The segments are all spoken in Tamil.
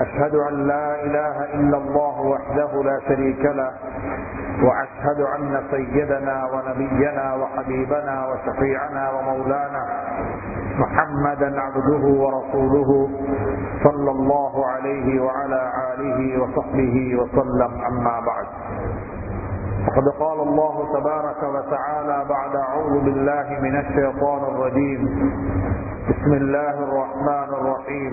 أشهد أن لا إله إلا الله وحده لا شريك له وأشهد أن سيدنا ونبينا وحبيبنا وشفيعنا ومولانا محمدا عبده ورسوله صلى الله عليه وعلى آله وصحبه وسلم. أما بعد فقد قال الله تبارك وتعالى بعد أعوذ بالله من الشيطان الرجيم. بسم الله الرحمن الرحيم.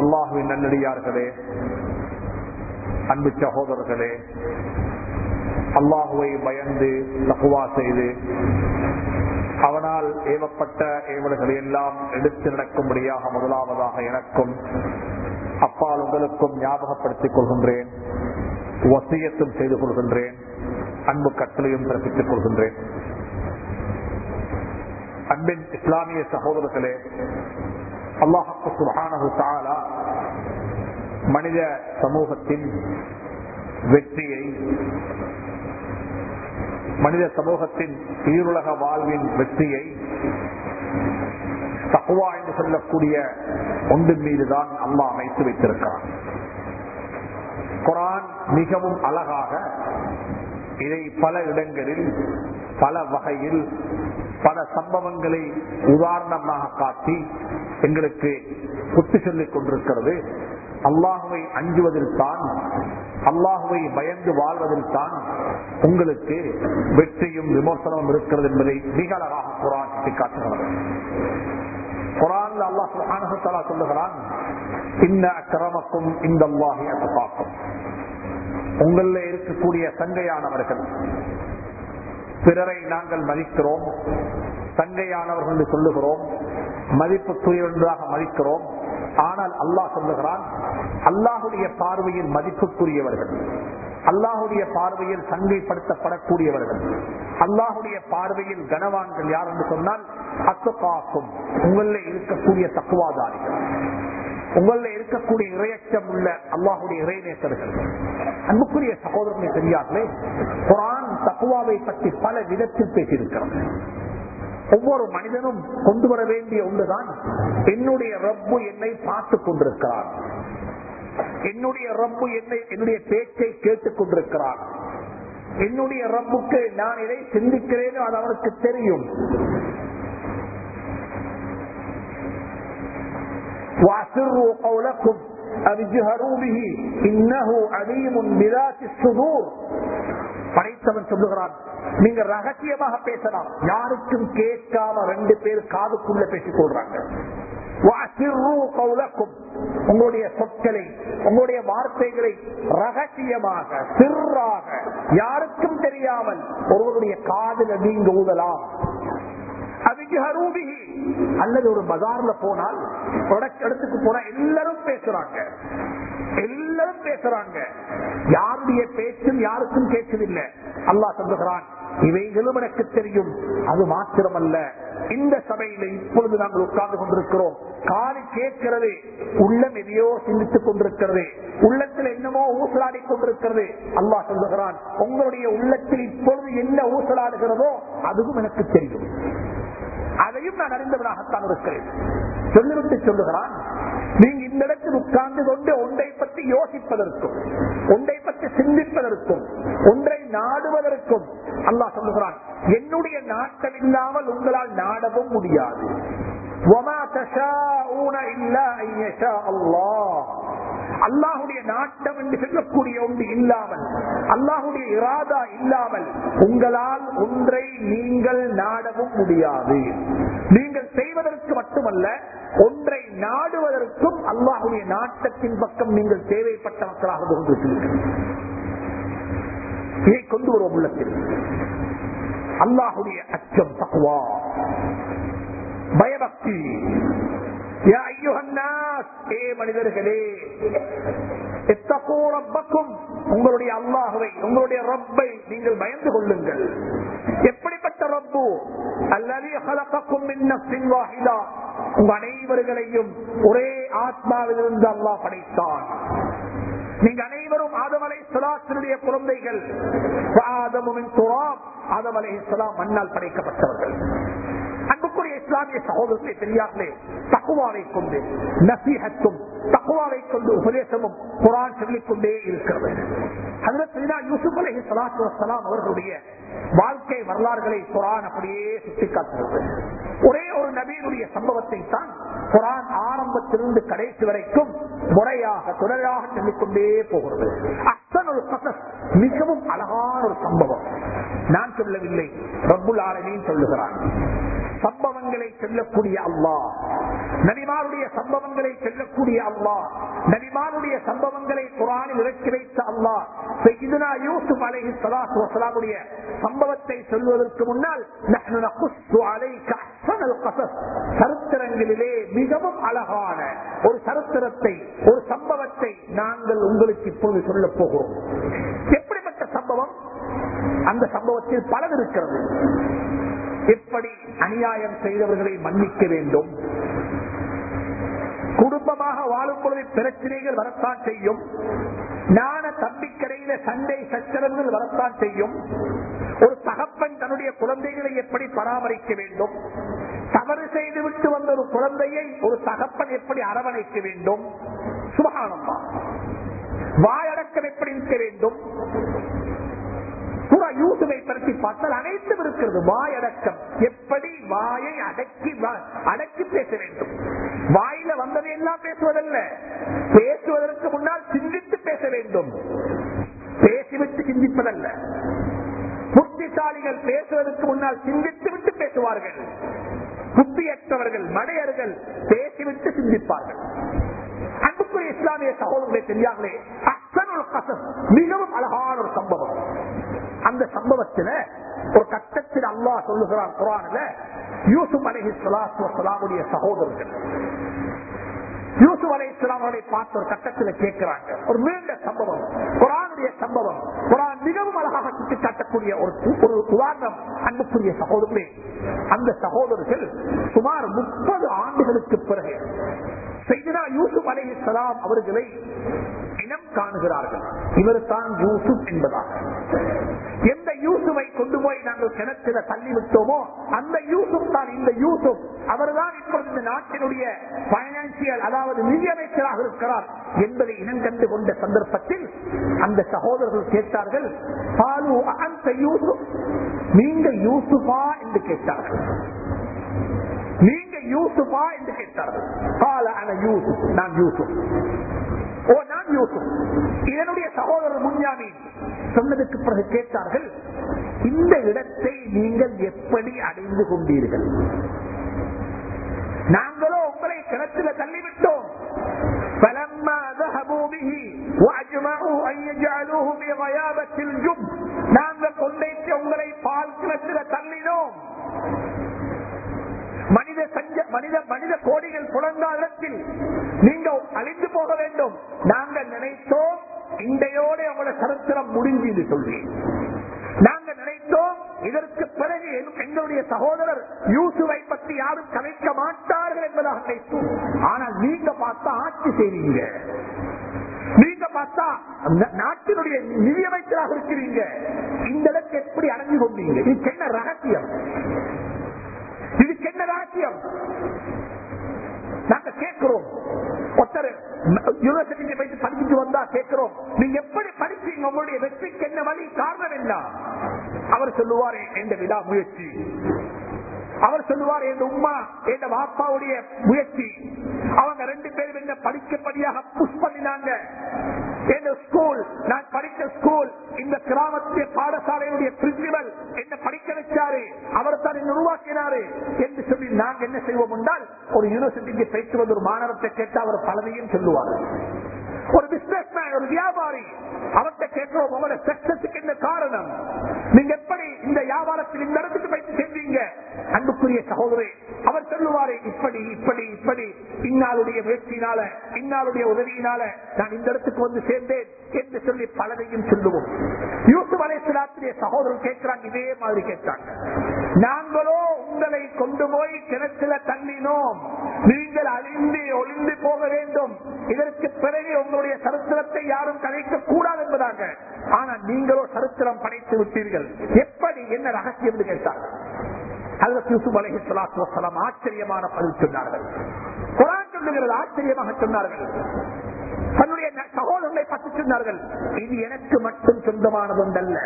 அல்லாஹுவின் நல்லடியார்களே அன்பு சகோதரர்களே அல்லாஹுவை பயந்து தகுவா செய்து அவனால் ஏவப்பட்ட ஏவல்களை எல்லாம் எடுத்து நடக்கும்படியாக முதலாவதாக எனக்கும் அப்பால் உங்களுக்கும் ஞாபகப்படுத்திக் கொள்கின்றேன் வசியத்தும் செய்து கொள்கின்றேன் அன்பு கட்டளையும் பிறப்பித்துக் கொள்கின்றேன். அன்பின் இஸ்லாமிய சகோதரர்களே அல்லாஹு சுபானு தாலா மனித சமூகத்தின் வெற்றியை மனித சமூகத்தின் ஈருலக வாழ்வின் வெற்றியை தக்குவா என்று சொல்லக்கூடிய ஒன்றின் மீதுதான் அம்மா அமைத்து வைத்திருக்கிறார் குரான் மிகவும் அழகாக இதை பல இடங்களில் பல வகையில் பல சம்பவங்களை உதாரணமாக காட்டி எங்களுக்கு புத்தி சொல்லிக் கொண்டிருக்கிறது. அல்லாஹுவை அஞ்சுவதில் தான் அல்லாஹுவை பயந்து வாழ்வதில் தான் உங்களுக்கு வெற்றியும் விமர்சனமும் இருக்கிறது என்பதை மிக அழகாக குரான் சுட்டிக்காட்டுகிறது. குரான் அல்லாஹ் சுஹானஹலா சொல்லுகிறான் இன்ன அக்கிரமக்கும் இந்த அல்லாஹி பார்க்கும் உங்கள இருக்கக்கூடிய சங்கையானவர்கள் பிறரை நாங்கள் மதிக்கிறோம். தங்கையானவர்கள் என்று சொல்லுகிறோம். மதிப்புக்குரியவர்களாக மதிக்கிறோம். ஆனால் அல்லாஹ் சொல்லுகிறான் அல்லாஹுடைய பார்வையில் மதிப்புக்குரியவர்கள் அல்லாஹுடைய பார்வையில் சங்கைப்படுத்தப்படக்கூடியவர்கள் அல்லாஹுடைய பார்வையில் கனவான்கள் யார் என்று சொன்னால் அத்துக்காக்கும் உங்கள இருக்கக்கூடிய தக்குவாதாரிகள். உங்கள இருக்கக்கூடிய இறையச்சம் உள்ள அல்லாஹுடைய இறைநேசர்கள். அன்புக்குரிய சகோதரனை தெரியாதே குரான் தக்குவாவை பற்றி பல விதத்தில் பேசியிருக்கிறது ஒவ்வொரு மனிதனும் கொண்டு வர வேண்டிய ஒன்றுதான் என்னுடைய ரப்பு என்னை பார்த்து கொண்டிருக்கிறார். என்னுடைய ரப்பு என்னை என்னுடைய பேச்சை கேட்டுக் கொண்டிருக்கிறார். என்னுடைய ரப்புக்கு நான் இதை சிந்திக்கிறேனோ அது அவனுக்கு தெரியும். وَأَسِرُّوا قَوْلَكُمْ أَوْ اجْهَرُوا بِهِ إِنَّهُ عَلِيمٌ بِذَاتِ الصُّدُورِ படைத்தவன் சொல்லுகிறான் நீங்க ரகசியமாக பேசலாம் யாருக்கும் கேட்காம ரெண்டு பேர் காதுக்குள்ள பேசிக் கொள்றாங்க உங்களுடைய சொற்களை உங்களுடைய வார்த்தைகளை ரகசியமாக சிறாக யாருக்கும் தெரியாமல் ஒருவருடைய காதல நீங்க ஊதலாம் அல்லது ஒரு பஜார்ல போனால் இடத்துக்கு போனா எல்லாரும் பேசுறாங்க. எல்லாரும் பேசுறாங்க. யாருடைய பேச்சும் யாருக்கும் கேட்கவில்லை. அல்லாஹ் சொல்லுகிறான் இவைகளும் எனக்கு தெரியும். அது மாத்திரமல்ல. இந்த சபையில இப்பொழுது நாங்கள் உட்கார்ந்து கொண்டிருக்கிறோம். காது கேட்கிறது. உள்ளம் எதையோ சிந்தித்துக் கொண்டிருக்கிறது. உள்ளத்தில் என்னமோ ஊசலாடி கொண்டிருக்கிறது. அல்லாஹ் சொல்லுகிறான் உங்களுடைய உள்ளத்தில் இப்பொழுது என்ன ஊசலாடுகிறதோ அதுவும் எனக்கு தெரியும். அதையும் நான் அறிந்தவனாகத்தான் இருக்கிறேன். சொல்லிவிட்டு சொல்லுகிறான் நீங்க இந்த இடத்தில் உட்கார்ந்து கொண்டு ஒன்றை பற்றி யோசிப்பதற்கும் ஒன்றை பற்றி சிந்திப்பதற்கும் ஒன்றை நாடுவதற்கும் அல்லா சொல்லுகிறான் என்னுடைய நாட்டம் இல்லாமல் உங்களால் நாடவும் முடியாது. அல்லாஹுடைய நாட்டம் என்று சொல்லக்கூடிய ஒன்று இல்லாமல் அல்லாஹுடைய இராதா இல்லாமல் உங்களால் ஒன்றை நீங்கள் நாடவும் முடியாது. நீங்கள் செய்வதற்கு மட்டுமல்ல ஒன்றை நாடுவதற்கும் அல்லாஹுடைய நாட்டத்தின் பக்கம் நீங்கள் தேவைப்பட்ட மக்களாக கொண்டிருக்கிறீர்கள் இதை கொண்டு வருவோம் உள்ளத்தில். அல்லாஹுடைய அச்சம் தக்குவா பயபக்தி. மனிதர்களே இத்தகூ உங்களுடைய அல்லாஹுவை உங்களுடைய ரப்பை நீங்கள் பயந்து கொள்ளுங்கள் எப்படிப்பட்ட ரப்பு அல்லது ஹலகக்கும் மின் நஃப்ஸின் வாஹிதா உங்க அனைவர்களையும் ஒரே ஆத்மாவிலிருந்து அல்லாஹ் படைத்தான் நீங்க அனைவரும் ஆதவலை சுலாத்தினுடைய குழந்தைகள் ஆதமுமின் துராப் ஆதம் சுலாம் மண்ணால் படைக்கப்பட்டவர்கள் அன்புக்குரிய இஸ்லாமிய சகோதரத்தை பெரியார்களே தக்குவாவை கொண்டு நசீகத்தும் தக்குவாவை கொண்டு உபதேசமும் குரான் சொல்லிக் கொண்டே இருக்கிறது யூசுப் அலஹி சலாத்து வசலாம் அவர்களுடைய வாழ்க்கை வரலாறுகளை குரான் அப்படியே சுட்டிக்காட்டுகிறது. ஒரே ஒரு நபியினுடைய சம்பவத்தை தான் குரான் ஆரம்பத்திலிருந்து கடைசி வரைக்கும் முறையாக தொடராக சொல்லிக்கொண்டே போகிறது. அத்தனொரு கசஸ் மிகவும் அழகான ஒரு சம்பவம். நான் சொல்லவில்லை ரபுல் ஆலமின் சொல்லுகிறான் சம்பவங்களை சொல்லக்கூடிய அல்லாஹ் நபிமாருடைய சம்பவங்களை சொல்லக்கூடிய அல்லாஹ் நபிமாருடைய சம்பவங்களை குரானில் இறக்கி வைத்த அல்லாஹ் யூசுப் அலைஹி ஸலாத்து வஸலாமுடைய சம்பவத்தை சொல்வதற்கு முன்னால் நஹ்னு சரித்திரங்களிலே மிகவும் அழகான ஒரு சரித்திரத்தை ஒரு சம்பவத்தை நாங்கள் உங்களுக்கு இப்போது சொல்ல போகிறோம். எப்படிப்பட்ட சம்பவம்? அந்த சம்பவத்தில் பலர் இருக்கிறது. எப்படி அநியாயம் செய்தவர்களை மன்னிக்க வேண்டும்? குடும்பமாக வாழும் பொழுது பிரச்சனைகள் வரத்தான் செய்யும். ஞான தம்பிக்கரையில சண்டை சச்சரவுகள் வரத்தான் செய்யும். ஒரு தகப்பன் தன்னுடைய குழந்தைகளை எப்படி பராமரிக்க வேண்டும்? தவறு செய்துவிட்டு வந்த ஒரு குழந்தையை ஒரு தகப்பன் எப்படி அரவணைக்க வேண்டும்? சுபகானம்மா. வாயடக்கம் எப்படி இருக்க வேண்டும்? சூரா யூசுவை பற்றி பார்த்தால் அனைத்தும் இருக்கிறது. வாயடக்கம் எப்படி வாயை அடக்கி அடக்கி பேச வேண்டும்? வாயில வந்ததை எல்லாம் பேசுவதல்ல. பேசுவதற்கு முன்னால் சிந்தித்து பேச வேண்டும். பேசிவிட்டு சிந்திப்பதல்ல. புத்திசாலிகள் பேசுவதற்கு முன்னால் சிந்தித்து விட்டு பேசுவார்கள். புத்தியற்றவர்கள் மடையர்கள் பேசிவிட்டு சிந்திப்பார்கள். அன்புக்குரிய இஸ்லாமிய சகோதரர்களை தெரியாமலே அசனுல் கசம் மிகவும் அழகான ஒரு சம்பவம். அந்த சம்பவத்துல ஒரு கட்டத்தில் அல்லா சொல்லுகிறான் குரான்ல யூசுப் அலஹி சலாத்து சகோதரர்கள். யூசுப் அலை இஸ்லாமலை பார்த்த ஒரு கட்டத்தில் கேட்கிறாங்க. ஒரு நீண்ட சம்பவம். குரானுடைய சம்பவம். குரான் மிகவும் அழகாக சுட்டி காட்டக்கூடிய ஒரு ஒரு உதாரணம் அன்புக்குரிய சகோதரர்களே. அந்த சகோதரர்கள் சுமார் முப்பது ஆண்டுகளுக்கு பிறகு செய்தினா யூசுப் அலை இஸ்லாம் அவர்களை இனம் காணுகிறார்கள். இவர் தான் யூசுப் என்பதாக எந்த யூசுவை கொண்டு போய் நாங்கள் கிணற்றில தள்ளி விட்டோமோ அந்த யூசுப் தான் இந்த யூசுப். அவர்தான் இப்பொழுது இந்த நாட்டினுடைய பைனான்சியல் அதாவது நிதியமைச்சராக இருக்கிறார் என்பதை இனம் கண்டு கொண்ட சந்தர்ப்பத்தில் அந்த சகோதரர்கள் கேட்டார்கள் பாலு அந்த யூசுப்? நீங்க யூசுபா என்று கேட்டார்கள். நீங்க யூசுஃபா என்று கேட்டார் கால அன யூசுப் நான் யூசுப். ஓ நான் யூசுப். இதனுடைய சகோதரர் முன்யாமி சொன்னதுக்கு பிறகு கேட்டார்கள் இந்த இடத்தை நீங்கள் எப்படி அடைந்து கொண்டீர்கள்? நாங்களோ உங்களை கிணத்துல தள்ளிவிட்டோம். நாங்கள் கொண்டே உங்களை பால் கிணத்துல தள்ளினோம். மனித சஞ்ச மனித மனித கோடிகள் புலங்கால இடத்தில் நீங்க அழிந்து போக வேண்டும். நாங்கள் நினைத்தோம் இண்டையோட அவங்களோட சரித்திரம் முடிஞ்சு சொல்லி நாங்க நினைத்தோம் இதற்கு பிறகு எங்களுடைய சகோதரர் யூசுவை பற்றி யாரும் கலைக்க மாட்டார்கள் என்பதாக நினைத்தோம். ஆனால் நீங்க பார்த்தா ஆட்சி செய்வீங்க. நீங்க பார்த்தா நாட்டினுடைய நிதியமைச்சராக இருக்கிறீங்க. இந்த இடத்தை எப்படி அடைஞ்சு கொண்டீங்க? இது என்ன ரகசியம்? இதுக்கு என்ன ரகசியம் நாங்க கேட்கிறோம். ஒருத்தர் யூனிவர்சிட்டிக்கு போயிட்டு படிச்சுட்டு வந்தா கேட்கிறோம். நீங்க எப்படி படிச்சீங்க உங்களுடைய வெற்றிக்கு என்ன வழி? காரணம் என்ன? அவர் சொல்லுவாரு எந்த விடா முயற்சி. அவர் சொல்லுவார் என் உமா என் பாப்பாவுடைய முயற்சி. அவங்க ரெண்டு பேரும் என்ன படிக்கப்படியாக புஷ் பண்ணினாங்க. என் ஸ்கூல் நான் படித்த ஸ்கூல் இந்த கிராமத்திய பாடசாலையுடைய பிரின்சிபல் என்ன படிக்க வச்சாரு அவர் தான் என்ன உருவாக்கினாரு என்று சொல்லி நாங்க என்ன செய்வோம் என்றால் ஒரு யூனிவர்சிட்டிக்கு பேச்சு வந்து ஒரு மாணவத்தை கேட்டு அவர் பலதையும் சொல்லுவார். ஒரு பிசினஸ் மேன் ஒரு வியாபாரி அவர்கிட்ட கேட்கிறோம் உங்களோட சக்சஸுக்கு என்ன காரணம்? நீங்க எப்படி இந்த வியாபாரத்தில் இந்த இடத்துக்கு பயிற்சி செஞ்சீங்க அன்புக்குரிய சகோதரி அவர் சொல்லுவாரு இப்படி இப்படி பின்னாளுடைய முயற்சியினால பின்னாளுடைய உதவியினால நான் இந்த இடத்துக்கு வந்து சேர்ந்தேன் என்று சொல்லி பலரையும் சொல்லுவோம். யூசுப் அலைசலாத்திரிய சகோதரர் கேட்கிறாங்க இதே மாதிரி கேட்டாங்க நாங்களோ உங்களை கொண்டு போய் கிணத்துல தள்ளினோம். நீங்கள் அழிந்து ஒளிந்து போக வேண்டும். இதற்கு பிறகு உங்களுடைய சரித்திரத்தை யாரும் கலைக்க கூடாது என்பதாக ஆனா நீங்களோ சரித்திரம் படைத்து விட்டீர்கள். எப்படி? என்ன ரகசியம் என்று கேட்டார். ஆச்சரியமான பதில் சொன்னார்கள். ஆச்சரியமாக சொன்னார்கள். தன்னுடைய சகோதரர்களை பற்றி சொன்னார்கள் இது எனக்கு மட்டும் சொந்தமானது அல்ல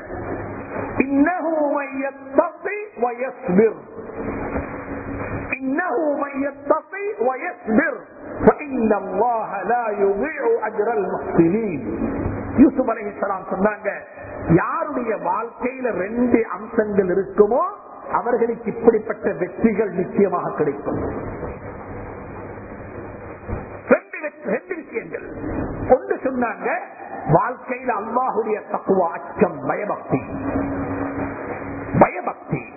சொன்னாங்க யாருடைய வாழ்க்கையில ரெண்டு அம்சங்கள் இருக்குமோ அவர்களுக்கு இப்படிப்பட்ட வெற்றிகள் நிச்சயமாக கிடைக்கும். ரெண்டு விஷயங்கள். ஒன்று சொன்னாங்க வாழ்க்கையில் அல்லாஹுடைய தக்குவ அச்சம் பயபக்தி. பயபக்தி.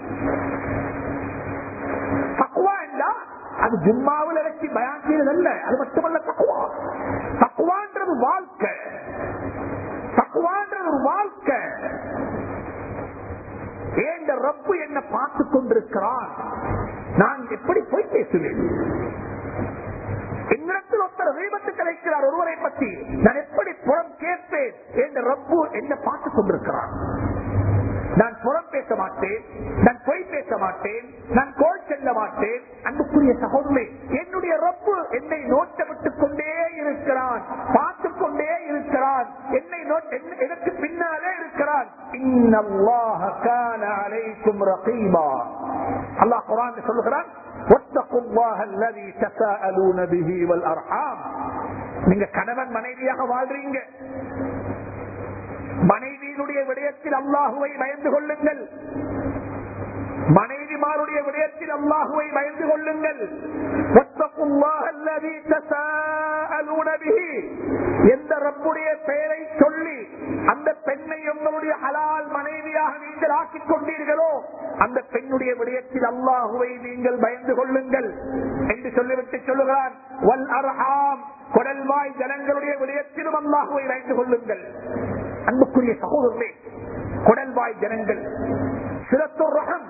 தக்குவா என்றா அது ஜும்மாவில் வச்சு பயாக்கியது அல்ல அது மட்டுமல்ல தக்குவா. தக்குவான்றது வாழ்க்கை. தக்குவான்றது ஒரு வாழ்க்கை. ஏண்ட ரப்பு என்ன பார்த்து கொண்டிருக்கிறான் நான் எப்படி போய் பேசுவேன்? என்னிடத்தில் ஒருத்தர் வீபத்து கிடைக்கிறார் ஒருவரை பற்றி. நான் எப்படி புறம் கேட்பேன்? என்ற ரப்பு என்ன பார்த்துக் கொண்டிருக்கிறான் நான் புறம் பேச மாட்டேன் நான் பொய் பேச மாட்டேன் நான் கோல் செல்ல மாட்டேன். அன்புக்குரிய சகோதரே என்னுடைய ரப்பு என்னை நோட்டமிட்டுக் கொண்டே இருக்கிறான் பார்த்து கொண்டே இருக்கிறான். என்னை எனக்கு பின்னாலே இருக்கிறான். அல்லாஹ் குரான் சொல்லுகிறான் நீங்க கணவன் மனைவியாக வாழ்றீங்க. மனைவி மனைவிகளுடைய விடயத்தில் அல்லாஹுவை பயந்து கொள்ளுங்கள். மனைவிமாருடைய விடயத்தில் அல்லாஹுவை பயந்து கொள்ளுங்கள். எந்த ரப்புடைய பெயரை சொல்லி அந்த பெண்ணை உங்களுடைய ஹலால் மனைவியாக நீங்கள் ஆக்கிக் கொண்டீர்களோ அந்த பெண்ணுடைய விடயத்தில் அல்லாஹுவை நீங்கள் பயந்து கொள்ளுங்கள் என்று சொல்லிவிட்டு சொல்லுகிறார் வல் அர்ஹாம் குடல்வாய் ஜனங்களுடைய விடயத்திலும் அல்லாஹுவை பயந்து கொள்ளுங்கள். அன்புக்குரிய சகோதரர்களே குடல்வாய் ஜனங்கள் சிறத்துர் ரகம்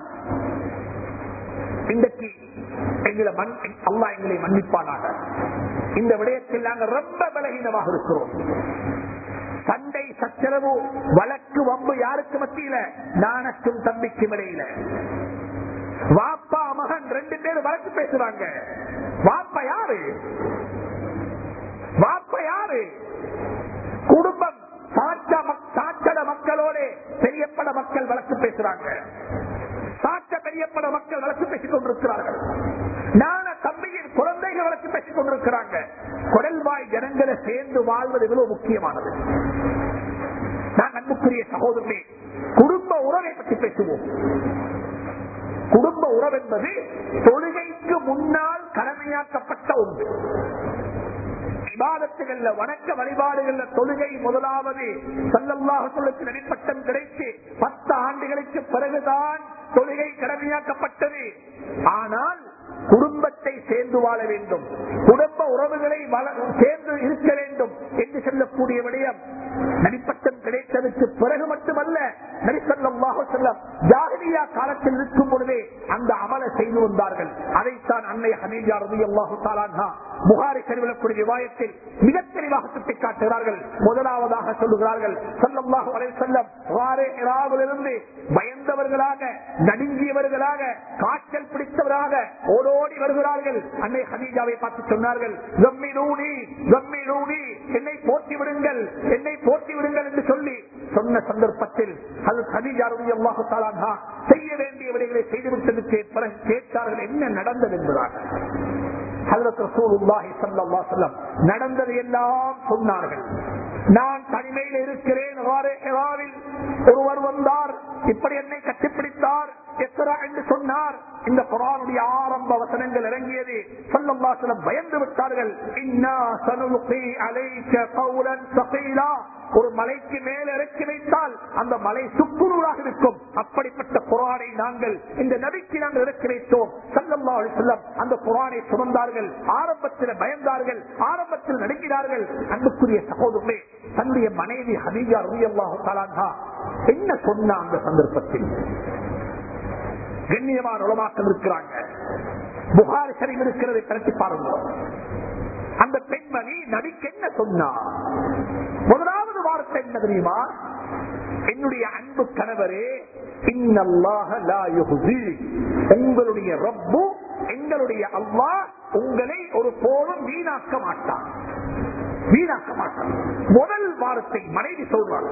இன்றைக்கு எங்களை மண் அல்லா எங்களை மன்னிப்பானாக. இந்த விடயத்தில் நாங்கள் ரொம்ப பலகீனமாக இருக்கிறோம். சண்டை சச்சரவு வழக்கு வம்பு யாருக்கு மத்தியில? நானக்கும் தம்பிக்கும் இடையில. வாப்பா மகன் ரெண்டு பேரும் வழக்கு பேசுறாங்க. வாப்பா யாரு? வாப்பா யாரு? குடும்பம் சாச்சட மக்களோட பெரியப்பட மக்கள் வழக்கு பேசுறாங்க. சாச்ச பெரியப்பட மக்கள் வழக்கு பேசிக் கொண்டிருக்கிறார்கள். நான தம்பியின் குழந்தைகள் வழக்கு பேசிக் கொண்டிருக்கிறாங்க. குடல்வாய் ஜனங்களை சேர்ந்து வாழ்வது இவ்வளவு முக்கியமானது. நான் அன்புக்குரிய சகோதரர்களே குடும்ப உறவை பற்றி பேசுவோம். குடும்ப உறவு என்பது தொழுகைக்கு முன்னால் கடமையாக்கப்பட்ட ஒன்று. இபாதத்துகள்ல வணக்க வழிபாடுகள்ல தொழுகை முதலாவது சல்லல்லாஹுக்கு நடிப்பட்டம் கிடைத்து பத்து ஆண்டுகளுக்கு பிறகுதான் தொழுகை கடமையாக்கப்பட்டது. ஆனால் குடும்பத்தை சேர்ந்து வாழ வேண்டும். குடும்ப உறவுகளை சேர்ந்து இருக்க வேண்டும் என்று சொல்லக்கூடிய விடயம் நடிப்பட்டம் கிடைத்ததற்கு பிறகு மட்டுமல்ல நரிசல்லாஹு செல்லம் ஜாகிரியா காலத்தில் இருக்கும் பொழுதே அந்த அமலை செய்து வந்தார்கள். அதைத்தான் அன்னை ஹனீஜா ரவி அல்லாஹு தாலான்ஹா புகாரி கருவிலக்கூடிய விவாயத்தில் மிக தெளிவாக சுட்டிக்காட்டுகிறார்கள். முதலாவதாக சொல்லுகிறார்கள் சல்லல்லாஹு அலைஹி வஸல்லம் வாரே இராவிலிருந்து பயந்தவர்களாக நடுங்கியவர்களாக காய்ச்சல் பிடித்தவராக ஓடோடி வருகிறார்கள். அன்னை ஹதீஜாவை பார்த்து சொன்னார்கள் என்னை போட்டி விடுங்கள் என்னை போட்டி விடுங்கள் என்று சொல்லி சொன்ன சந்தர்ப்பத்தில் அது ஹதீஜாருடைய அல்லாஹு தாலாகா செய்ய வேண்டிய விடைகளை செய்துவிட்டதுக்கு பிறகு கேட்டார்கள் என்ன நடந்தது? என்பதாக நடந்தது எல்லாம் சொன்னார்கள். நான் தனிமையில் இருக்கிறேன் ஒருவர் வந்தார் இப்படி என்னை கட்டிப்பிடித்தார் எத்தரா என்று சொன்னார். இந்த குரானுடைய ஆரம்ப வசனங்கள் இறங்கியது. ஸல்லல்லாஹு அலைஹி பயந்து விட்டார்கள். ஒரு மலைக்கு மேல இறக்கி வைத்தால் அந்த மலை சுக்குநூறாக இருக்கும். அப்படிப்பட்ட குரானை நாங்கள் இந்த நபிக்கு நாங்கள் இறக்கி வைத்தோம். சல்லல்லா செல்லம் அந்த குரானை சுமந்தார்கள். ஆரம்பத்தில் பயந்தார்கள். ஆரம்பத்தில் நடுங்கினார்கள். அன்புக்குரிய சகோதரர்களே தன்னுடைய மனைவி ஹதீஜா ரலியல்லாஹு என்ன சொன்ன அந்த சந்தர்ப்பத்தில்? கண்ணியமான உலமாக்கள் இருக்கிறாங்க. புகாரி சரிவு இருக்கிறதை கருத்தி பாருங்க. அந்த பெண்மணி நபிக்கு என்ன சொன்னார் முதலாவது வார்த்தை என்ன தெரியுமா? என்னுடைய அன்பு கணவரே உங்களுடைய ரப்பு எங்களுடைய அவ்வா உங்களை ஒரு போலும் வீணாக்க மாட்டான். வீணாக்க மாட்டான். முதல் வார்த்தை மனைவி சொல்றாங்க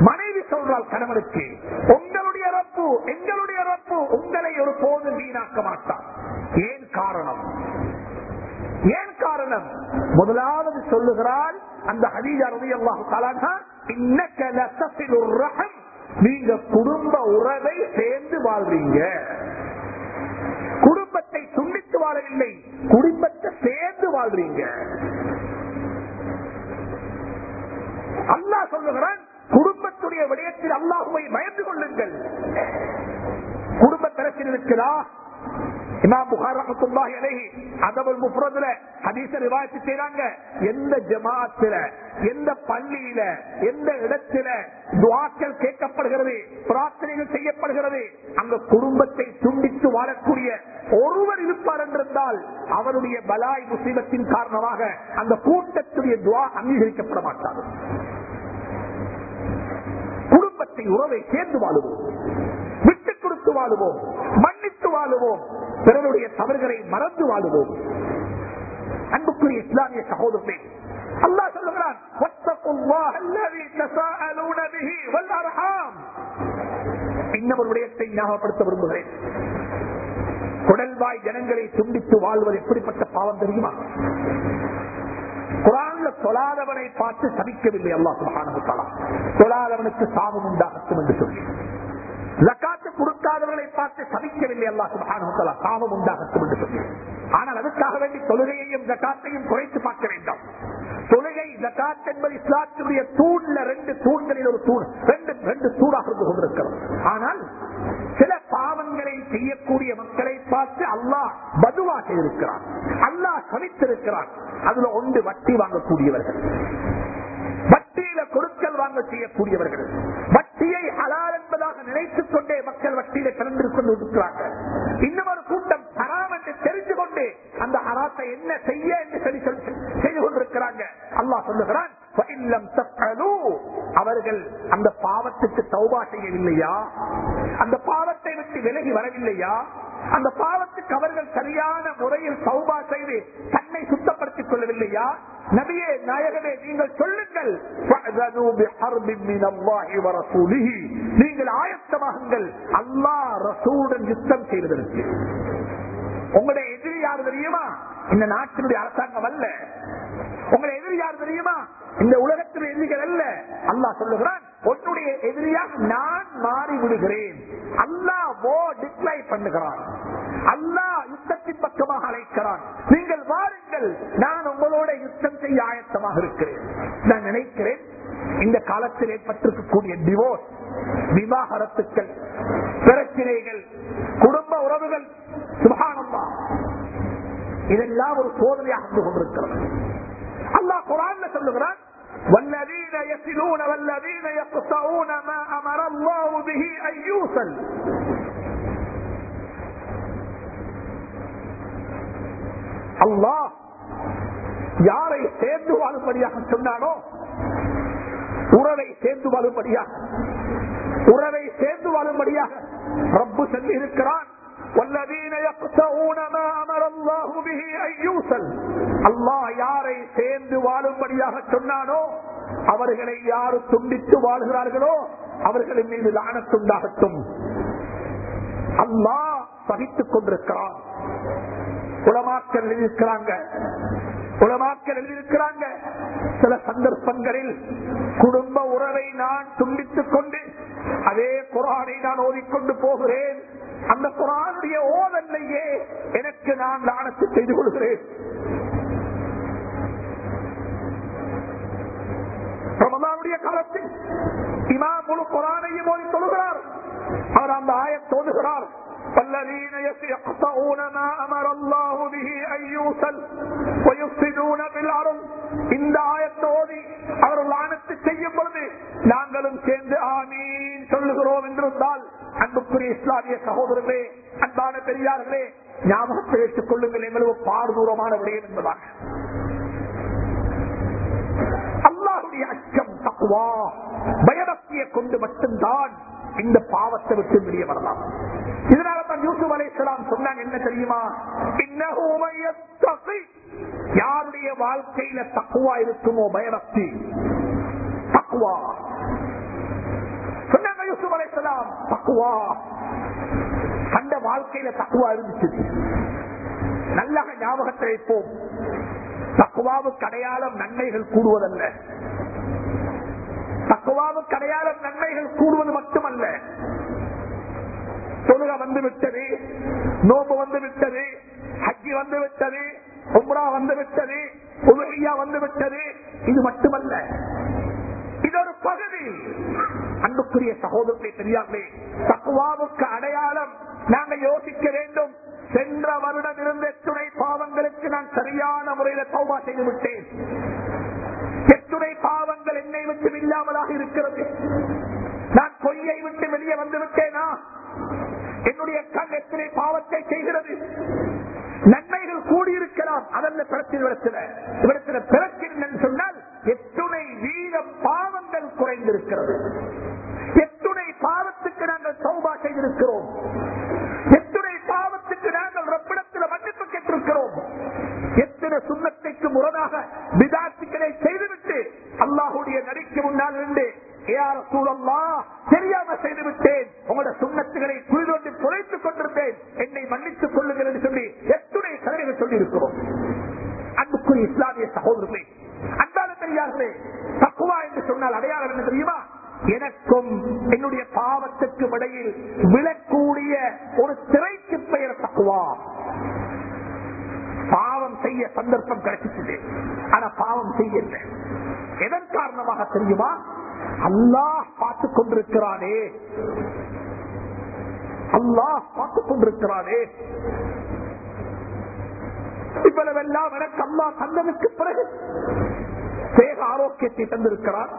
மனைவி சொல்றால் கணவனுக்கு உங்களுடைய ரப்பு எங்களுடைய ரப்பு உங்களை ஒரு போது வீணாக்க மாட்டான். ஏன் காரணம்? ஏன் காரணம்? முதலாவது சொல்லுகிறாள் அந்த ஹதீஜா ரவி அல்லாஹு ரஹம். நீங்க குடும்ப உறவை சேர்ந்து வாழ்றீங்க. குடும்பத்தை துண்டித்து வாழவில்லை குடும்பத்தை சேர்ந்து வாழ்றீங்க. அல்லா சொல்லுகிறான் குடும்பத்துடைய விடயத்தில் அல்லாஹுவை பயந்து கொள்ளுங்கள். குடும்ப தரத்தில் இருக்கிறா இமாம் புகார் அலைஹி அதபுல் முஃப்ரதுல ஹதீஸ செய்றாங்க. எந்த ஜமாஅத்துல எந்த பள்ளியில எந்த இடத்துல கேட்கப்படுகிறது பிரார்த்தனைகள் செய்யப்படுகிறது அங்க குடும்பத்தை துண்டித்து வாழக்கூடிய ஒருவர் இருப்பார் என்றிருந்தால் அவருடைய பலாய் முசீபத்தின் காரணமாக அந்த கூட்டத்துடைய துவா அங்கீகரிக்கப்பட மாட்டார் குடும்பத்தை உறவை சேர்ந்து வாழுவோம். விட்டுக் கொடுத்து வாழுவோம். மன்னித்து வாழுவோம். பிறருடைய தவறுகளை மறந்து வாழுவோம். அன்புக்குரிய இஸ்லாமிய சகோதரர்களே அல்லா சொல்லுகிறான் "வத்தகுல்லாஹ விடயத்தை ஞாபகப்படுத்த விரும்புகிறேன். குடல்வாய் ஜனங்களை துண்டித்து வாழ்வது எப்படிப்பட்ட பாவம் தெரியுமா? தொழாதவனை பார்த்து சபிக்கவில்லை அல்லா சுப்ஹானஹு வ தொழாதவனுக்கு சாபம் உண்டாகட்டும் என்று சொல்லி. ஜக்காத்து கொடுக்காதவர்களை பார்த்து சபிக்கவில்லை அல்லா சுப்ஹானஹு சாபம் உண்டாகட்டும் என்று சொல்லி. ஆனால் அதுக்காக வேண்டி தொழுகையையும் ஜக்காத்தையும் குறைத்து பார்க்க வேண்டாம். தொழுகை ஜக்காத் என்பது இஸ்லாத்தினுடைய தூண்ல ரெண்டு தூண்களில் ஒரு தூண். ரெண்டு ரெண்டு தூணாக இருந்து கொண்டிருக்கிறோம் ஆனால் சில பாவங்களை செய்யக்கூடிய மக்களை பார்த்து அல்லாஹ் பதுவாக இருக்கிறான். அல்லாஹ் சவித்திருக்கிறான் அதுல ஒன்று வட்டி வாங்கக்கூடியவர்கள். வட்டியில கொடுக்கல் வாங்க செய்யக்கூடியவர்கள். வட்டியை அலால் என்பதாக நினைத்துக் கொண்டே மக்கள் வட்டியில கலந்து கொண்டு இருக்கிறார்கள். இன்னும் ஒரு கூட்டம் ஹராம் என்று தெரிந்து கொண்டு அந்த ஹராத்தை என்ன செய்ய என்று சொல்லி செய்து கொண்டிருக்கிறாங்க. அல்லாஹ் சொல்லுகிறான் அவர்கள் அந்த பாவத்துக்கு தௌபா செய்யவில்லையா? அந்த பாவத்தை விட்டு விலகி வரவில்லையா? அந்த பாவத்துக்கு அவர்கள் சரியான முறையில் சௌபா செய்து தன்னை சுத்தப்படுத்திக் கொள்ளவில்லையா? நபியே நாயகமே நீங்கள் சொல்லுங்கள். நீங்கள் ஆயத்தமாகுங்கள். அல்லாஹ் ரசூடன் யுத்தம் செய்வதற்கு. உங்களுடைய எதிரி யார் தெரியுமா? இந்த நாட்டினுடைய அரசாங்கம் அல்ல. உங்களை எதிரி யார் தெரியுமா? இந்த உலகத்தில் எதிரிகள் அல்ல. அல்லா சொல்லுகிறான் உன்னுடைய எதிரியாக நான் மாறி விடுகிறேன் அல்லா வோ டிக்ளை பண்ணுகிறான். அல்லாஹ் யுத்தத்தின் பக்கமாக அழைக்கிறான். நீங்கள் வாருங்கள் நான் உங்களோட யுத்தம் செய்ய ஆயத்தமாக இருக்கிறேன். நான் நினைக்கிறேன் இந்த காலத்தில் ஏற்பட்டிருக்கக்கூடிய டிவோர்ஸ் விவாகரத்துக்கள் பிரச்சனைகள் குடும்ப உறவுகள் சுபானம்மா இதெல்லாம் ஒரு சோதனையாக இருந்து கொண்டிருக்கிறது அல்லாஹ் குரான்ல சொல்லுகிறான் والذين يصلون والذين يقطعون ما امر الله به ان يوصل அல்லாஹ் யாரை சேர்ந்து வாழும்படியாக சொன்னானோ உறவை சேர்ந்து வாழும்படியாக உறவை சேர்ந்து வாழும்படியாக ரப்பு சொல்லி இருக்கிறான் والذين يقطعون ما امر الله به ان يوصل அல்லாஹ் யாரை சேர்ந்து வாழும்படியாக சொன்னானோ அவர்களை யாரு துண்டித்து வாழ்கிறார்களோ அவர்களின் மீது லானத்துண்டாகட்டும் அல்லாஹ் சகித்துக் கொண்டிருக்கிறான் உலமாக்கல் எழுதியிருக்கிறாங்க உலமாக்கல் எழுதியிருக்கிறாங்க சில சந்தர்ப்பங்களில் குடும்ப உறவை நான் துண்டித்துக் கொண்டு அதே குரானை நான் ஓதிக்கொண்டு போகிறேன் அந்த குரானுடைய ஓதல்லையே எனக்கு நான் தானத்தை செய்து கொள்கிறேன். ரமதானுடைய காலத்தில் இமாம் முழு குரானையும் ஓதி தொழுகிறார். அவர் அந்த ஆயத் தோதுகிறார் والذين يقطعون ما امر الله به ان يوصل ويفسدون بالارض இந்த ஆயத்தோதி அவர்கள் ஆணத்து செய்யும் பொழுது நாங்களும் சேர்ந்து ஆமீன் சொல்லுகிறோம் என்றிருந்தால் அன்புக்குரிய இஸ்லாமிய சகோதரர்களே அன்பான பெரியார்களே ஞாபகத்தை வைத்துக் கொள்ளுங்கள் எவ்வளவு பாரதூரமான விடயம் என்பதாக அல்லாஹுடைய அச்சம் தக்குவா பயபக்தியை கொண்டு மட்டும்தான் இந்த பாவத்தை விட்டு வெளியே வரலாம். இதனால தான் யூசுப் அலைசலாம் சொன்னாங்க என்ன தெரியுமா? யாருடைய வாழ்க்கையில தக்குவா இருக்குமோ பயபக்தி? தக்குவா. சொன்னாங்க யூசுப் அலைசலாம் தக்குவா. அந்த வாழ்க்கையில தக்குவா இருந்துச்சு. நல்ல ஞாபகத்தை வைப்போம். தக்குவாவுக்கு அடையாளம் நன்மைகள் கூடுவதல்ல தக்குவாவுக்கு அடையாள நன்மைகள் கூடுவது மட்டுமல்ல. தொழுக வந்து விட்டது நோம்பு வந்து விட்டது ஹஜ்ஜி வந்து விட்டது உம்ரா வந்து விட்டது உதவியா வந்து விட்டது இது மட்டுமல்ல. இது ஒரு பகுதி. அன்புக்குரிய சகோதரத்தை பெரியார்களே தக்குவாவுக்கு அடையாளம் நாங்கள் யோசிக்க வேண்டும். சென்ற வருடம் இருந்த துணை பாவங்களுக்கு நான் சரியான முறையில சௌபா செய்து விட்டேன். எத்துணை பாவங்கள் என்னை விட்டு இல்லாமலாக இருக்கிறது. நான் பொய்யை விட்டு வெளியே வந்துவிட்டேனா? என்னுடைய கண் எத்தனை பாவத்தை செய்கிறது? நன்மைகள் கூடியிருக்கலாம். அதல்ல பிறத்தில் இடத்துல இவரத்துல பிரச்சனை சொன்னால் எத்துணை வீர பாவங்கள் குறைந்திருக்கிறது. எத்துணை பாவத்துக்கு நாங்கள் சௌபா செய்திருக்கிறோம். எத்துணை பாவத்துக்கு நாங்கள் ரப்பிடத்தில் மன்னிப்பு கேட்டிருக்கிறோம். எத்தனை சுண்ணத்தைக்கு முரணாக விதார்த்திகளை செய்துவிட்டு அல்லாஹுடைய நடிக்கு முன்னால் இருந்து யார சூழல்லா தெரியாம செய்துவிட்டேன் உங்களோட சுண்ணத்துகளை குளிரோட்டி குறைத்துக் கொண்டிருந்தேன் என்னை மன்னித்துக் கொள்ளுங்கள் என்று சொல்லி எத்துணை தலைவர்கள் சொல்லி இருக்கிறோம் அன்புக்குரிய இஸ்லாமிய சகோதரர்களே அன்பான பெரியார்களே தக்குவா என்று சொன்னால் அடையாளம் என்ன தெரியுமா எனக்கும் என்னுடைய பாவத்துக்கு இடையில் விழக்கூடிய ஒரு திரைக்கு பெயர் தக்குவா பாவம் செய்ய சந்தர்ப்பம் கிடைச்சிட்டு ஆனா பாவம் செய்யல எதன் தெரியுமா? அல்லாஹ் பார்த்துக் கொண்டிருக்கிறானே. அல்லாஹ் பார்த்துக் கொண்டிருக்கிறானே. இவ்வளவெல்லாம் எனக்கு அல்லா தந்ததுக்கு பிறகு தேக ஆரோக்கியத்தை தந்திருக்கிறார்.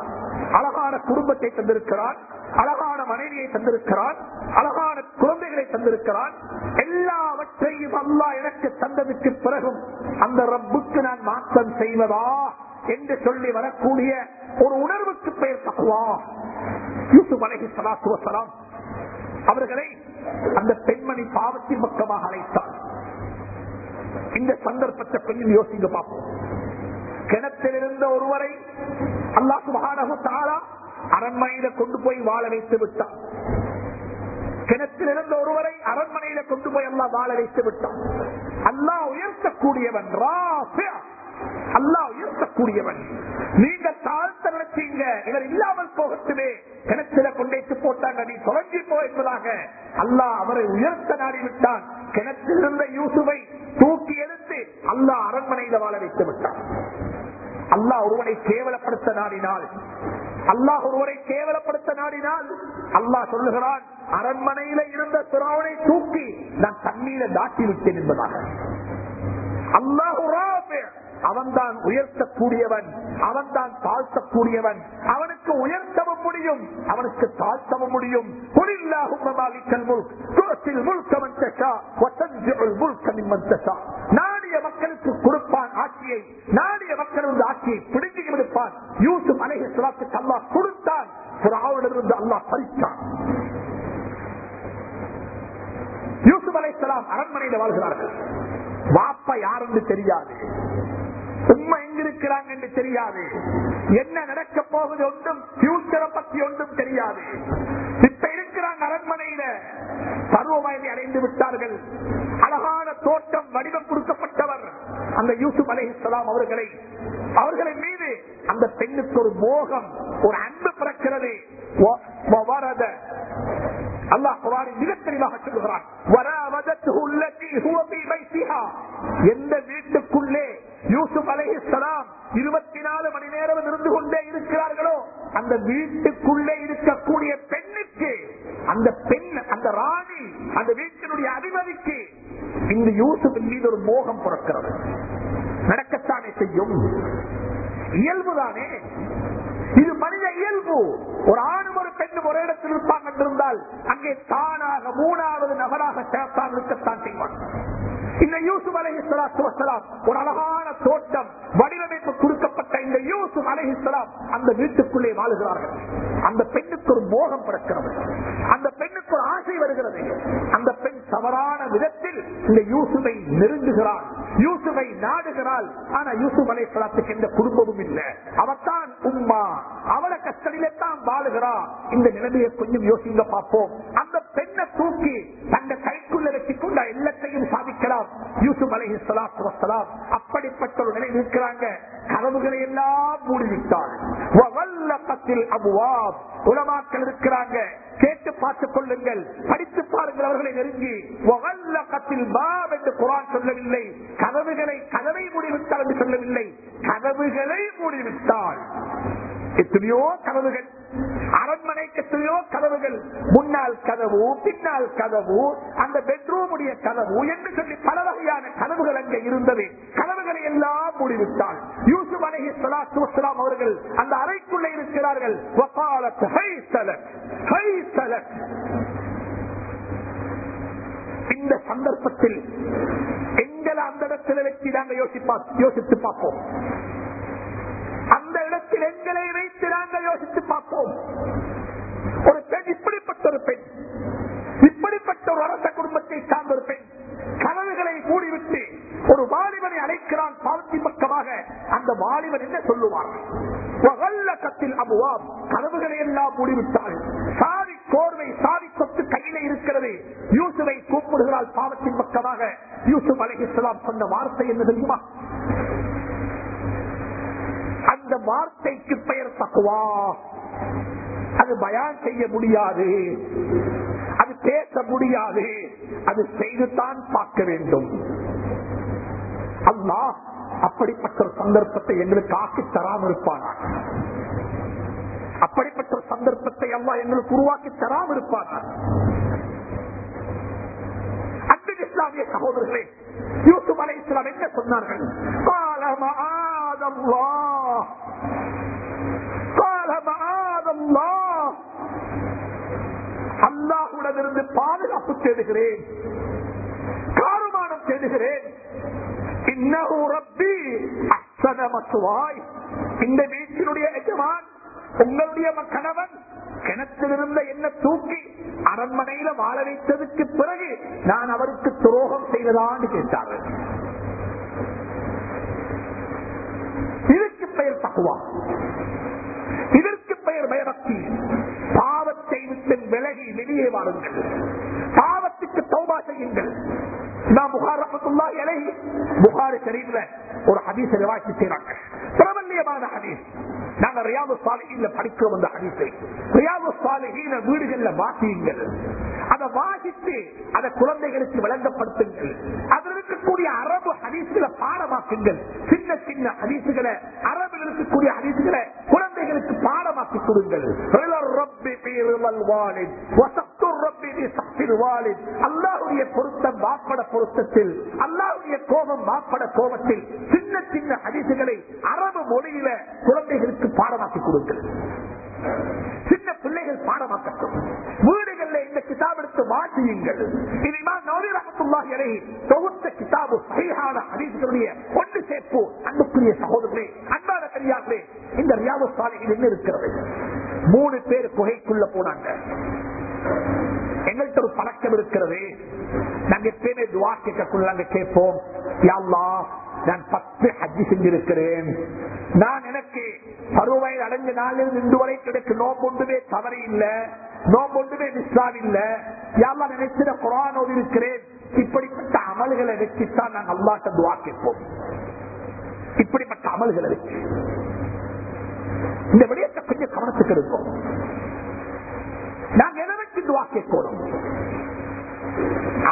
அழகான குடும்பத்தை தந்திருக்கிறான் அழகான மனைவியை தந்திருக்கிறான் அழகான குழந்தைகளை தந்திருக்கிறான் எல்லாவற்றையும் அல்லா எனக்கு தந்ததுக்கு பிறகும் அந்த ரப்புக்கு நான் மாற்றம் செய்வதா என்று சொல்லி வரக்கூடிய ஒரு உணர்வுக்கு பெயர் தக்குவா யூசுப் அலகி சலாத்து வசலாம் அவர்களை அந்த பெண்மணி பாவத்தின் பக்கமாக அழைத்தார். இந்த சந்தர்ப்பத்தை கொஞ்சம் யோசிங்க பார்ப்போம். கிணத்தில் இருந்த ஒருவரை அல்லா சுபஹானஹு அரண்மனையில கொண்டு போய் வாழ வைத்து விட்டான். கிணத்தில் இருந்த ஒருவரை அரண்மனையில கொண்டு போய் அல்லா வாழ வைத்து விட்டான். அல்லா உயர்த்தக்கூடியவன் அல்லா உயர்த்தக்கூடியவன். நீங்கள் தாழ்த்த நினைச்சீங்க. இவர் இல்லாமல் போகட்டுமே. கிணத்தில கொண்டைத்து போட்டாங்க. நீ தொலைஞ்சி போ என்பதாக அல்லா அவரை உயர்த்த நாடி விட்டான் கிணத்தில் இருந்த யூசுவை தூக்கி எடுத்து அல்லாஹ் அரண்மனையில வாழ வைத்து விட்டான் அல்லாஹ் ஒருவனை கேவலப்படுத்த நாடினால். அல்லாஹ் ஒருவரை கேவலப்படுத்த நாடினால் அல்லாஹ் சொல்லுகிறான் அரண்மனையில இருந்த சிறாவனை தூக்கி நான் தண்ணீரை தாட்டி விட்டேன் என்பதாக. அல்லாஹு அவன்தான் உயர்த்தக்கூடியவன் அவன்தான் தாழ்த்தக்கூடியவன் அவனுக்கு உயர்த்தவும் முடியும் அவனுக்கு தாழ்த்தவும் முடியும். நாடிய மக்களுக்கு கொடுப்பான் ஆட்சியை நாடிய மக்கள் ஆட்சியை பிடித்து விடுப்பான் யூசுப் அனைக சலாத்துக்கு அல்லாஹ் கொடுத்தான். இருந்து அல்லாஹ் பறித்தான் யூசுப் அலைஹிஸ்ஸலாம் அரண்மனையில் வாழ்கிறார்கள். வாப்பா என்று தெரியாது. உண்மை எங்கிருக்கிறாங்க என்று தெரியாது. என்ன நடக்க போகுது ஒன்றும் பியூச்சரை பத்தி ஒன்றும் தெரியாது. இப்ப இருக்கிறாங்க அரண்மனையில. பருவ அடைந்து விட்டார்கள். அழகான தோட்டம் வடிவம் கொடுக்கப்பட்டவர். அந்த யூசுப் அலை அவர்களை அவர்களின் மீது அந்த பெண்ணுக்கு ஒரு மோகம் ஒரு அன்பு பிறக்கிறது. வ- வ- வரத. அல்லாஹ் குரானில் மிக தெளிவாக சொல்லுகிறான். எந்த வீட்டுக்குள்ளே யூசுப் அலைஹிஸ்ஸலாம் இருபத்தி நாலு மணி நேரம் இருந்து கொண்டே இருக்கிறார்களோ அந்த வீட்டுக்குள்ளே இருக்கக்கூடிய பெண்ணுக்கு அந்த பெண் அந்த ராணி அந்த வீட்டினுடைய அதிபதிக்கு இந்த யூசுப்பின் மீது ஒரு மோகம் பிறக்கிறது. நடக்கத்தானே செய்யும்? இயல்புதானே? இது மனித இயல்பு. ஒரு ஆணும் ஒரு பெண்ணும் ஒரு இடத்தில் இருப்பாங்க என்றிருந்தால் அங்கே தானாக மூணாவது நபராக சேர்த்தான் இருக்கத்தான் செய்வான். இந்த யூசுப் அலைஹிஸ்ஸலாத்து வஸ்ஸலாம் ஒரு அழகான தோட்டம் வடிவமைப்பு கொடுக்கப்பட்ட இந்த யூசுப் அலைஹிஸ்ஸலாம் அந்த வீட்டுக்குள்ளே வாழுகிறார்கள். அந்த பெண்ணுக்கு ஒரு மோகம் பிறக்கிறது. அந்த பெண்ணுக்கு ஒரு ஆசை வருகிறது. அந்த பெண் தவறான விதத்தில் இந்த யூசுவை நெருங்குகிறாள் யூசுவை நாடுகிறாள். ஆனா யூசுப் அலை அலைஹிஸ்ஸலாத்துக்கு எந்த குடும்பமும் இல்லை. அவத்தான் உம்மா. அவளை கஷ்டத்திலே தான் வாழுகிறா இந்த நிலைமையை கொஞ்சம் யோசிங்க பார்ப்போம். அந்த பெண்ணை தூக்கி தங்க கைக்குள்ள வச்சுக் கொண்ட எல்லாத்தையும் சாதிக்கலாம். யூசுப் அலை சலாத்து வசலாம் அப்படிப்பட்ட ஒரு நிலை இருக்கிறாங்க. கதவுகளை எல்லாம் மூடிவிட்டாள். வவல்லகத்தில் அபுவாப். உலமாக்கள் இருக்கிறாங்க. கேட்டு பார்த்துக் கொள்ளுங்கள். படித்து பாருங்கள் அவர்களை நெருங்கி. வவல்லகத்தில் பாப் என்று குரான் சொல்லவில்லை. கதவுகளை கதவை மூடிவிட்டால் என்று சொல்லவில்லை. கதவுகளை மூடிவிட்டால். எத்தனையோ கதவுகள் அரண்மனைக்கு எத்தனையோ கதவுகள் முன்னால் கதவு பின்னால் கதவு அந்த பெட்ரூம் உடைய கதவு என்று சொல்லி பல வகையான கதவுகள் அங்கே இருந்தது. கதவுகளை எல்லாம் மூடிவிட்டால். யூசுப் அலஹி சலாத்து வஸ்லாம் அவர்கள் அந்த அறைக்குள்ளே இருக்கிறார்கள். இந்த சந்தர்ப்பத்தில் எங்களை அந்த இடத்துல வச்சு நாங்கள் யோசிப்பா யோசித்து பார்ப்போம். அந்த இடத்தில் எங்களை வைத்து நாங்கள் யோசித்து பார்ப்போம். ஒரு பெண் இப்படிப்பட்ட ஒரு பெண் இப்படிப்பட்ட ஒரு அரச குடும்பத்தை சார்ந்த ஒரு பெண் கனவுகளை கூடிவிட்டு ஒரு வாலிபனை அழைக்கிறான் பாவத்தி பக்கமாக. அந்த வாலிபன் என்ன சொல்லுவார் கத்தில் அபுவாம் கனவுகளை எல்லாம் மூடிவிட்டாள் சாரி கோர்வை சாதி சொத்து கையில இருக்கிறது. யூசுவை கூப்பிடுகிறாள் பாவத்தின் பக்கமாக. யூசுப் அலைஹிஸ்ஸலாம் சொன்ன வார்த்தை என்ன தெரியுமா? அந்த வார்த்தைக்கு பெயர் தக்குவா அது பயான் செய்ய முடியாது. அது பேச முடியாது. அது செய்துதான் பார்க்க வேண்டும். அல்லாஹ் அப்படிப்பட்ட ஒரு சந்தர்ப்பத்தை எங்களுக்கு ஆக்கி தராமல் இருப்பானா அப்படிப்பட்ட சந்தர்ப்பத்தை அல்லா எங்களுக்கு உருவாக்கி தராம இருப்பார்கள் அன்பின் இஸ்லாமிய சகோதரர்களே யூசுப் அலை இஸ்லாம் என்ன சொன்னார்கள்? அல்லாஹுடனிருந்து பாதுகாப்பு தேடுகிறேன் காரணமானம் தேடுகிறேன். இன்னும் ரப்பி அசன இந்த வீட்டினுடைய எஜமான் உங்களுடைய கணவன் கிணத்திலிருந்த என்ன தூக்கி அரண்மனையில வாழ வைத்ததுக்கு பிறகு நான் அவருக்கு துரோகம் செய்வதான்னு கேட்டார்கள் இதற்கு பெயர் தகுவா. இதற்கு பெயர் பயபக்தி. பாவத்தை விட்டு விலகி வெளியே வாருங்கள். பாவத்துக்கு தௌபா செய்யுங்கள். நான் புகார் புகார் அலைஹி புகாரி ஷரீஃப்ல ஒரு ஹதீஸ் ரிவாய்ச்சி செய்றாங்க ஹதீஸ். நாங்க ரியாது படிக்கிறோம் அந்த ஹதீஸை. ரியாது வீடுகள்ல வாசியுங்கள். அதை வாசித்து அதை குழந்தைகளுக்கு விளங்கப்படுத்துங்கள். அதில் இருக்கக்கூடிய அரபு ஹதீஸ்களை பாடமாக்குங்கள். சின்ன சின்ன ஹதீசுகளை அரபில் இருக்கக்கூடிய ஹதீசுகளை பிள்ளைகளுக்கு பாடமாக்கி கொடுங்கள். அல்லாவுடைய பொருத்தம் மாப்பட பொருத்தத்தில் அல்லாவுடைய கோபம் மாப்பட கோபத்தில் சின்ன சின்ன ஹதீசுகளை அரபு மொழியில குழந்தைகளுக்கு பாடமாக்கி கொடுங்கள். சின்ன பிள்ளைகள் பாடமாக்கட்டும். வீடுகளில் இந்த கிதாபெடுத்து வாசியுங்கள். இது இமாம் நவீர் ரஹமத்துல்லாஹி தொகுத்த கிதாபு சரியான ஹதீஸ்களுடைய ஒன்று சேர்ப்பு. அன்புக்குரிய சகோதரர்களே அன்பான பெரியார்களே இந்த ரியாபு சாலையில் என்ன இருக்கிறது? மூணு பேர் குகைக்குள்ள போனாங்க. எங்கள்கிட்ட ஒரு பழக்கம் இருக்கிறது. நாங்க எப்பயுமே துவா கேட்கக்குள்ள நாங்க கேட்போம். யாழ்லா நான் பத்து ஹஜ்ஜி செஞ்சிருக்கிறேன். நான் எனக்கு பருவ அடைஞ்ச நாளில் இன்று வரைக்கும் எனக்கு நோம்பொண்டுமே தவறு இல்லை. நோம்பொண்டுமே விஸ்லாம் இல்ல. யாழ்லா நினைச்சிட குரானோடு இருக்கிறேன். இப்படிப்பட்ட அமல்களை வச்சுத்தான் நாங்கள் அல்லாட்ட துவா கேட்போம். இப்படிப்பட்ட அமல்களை வச்சு. இந்த விடயத்தை கொஞ்சம் கவனத்துக்கு எடுப்போம் நாங்க எதை வச்சு துவா கேட்கணும்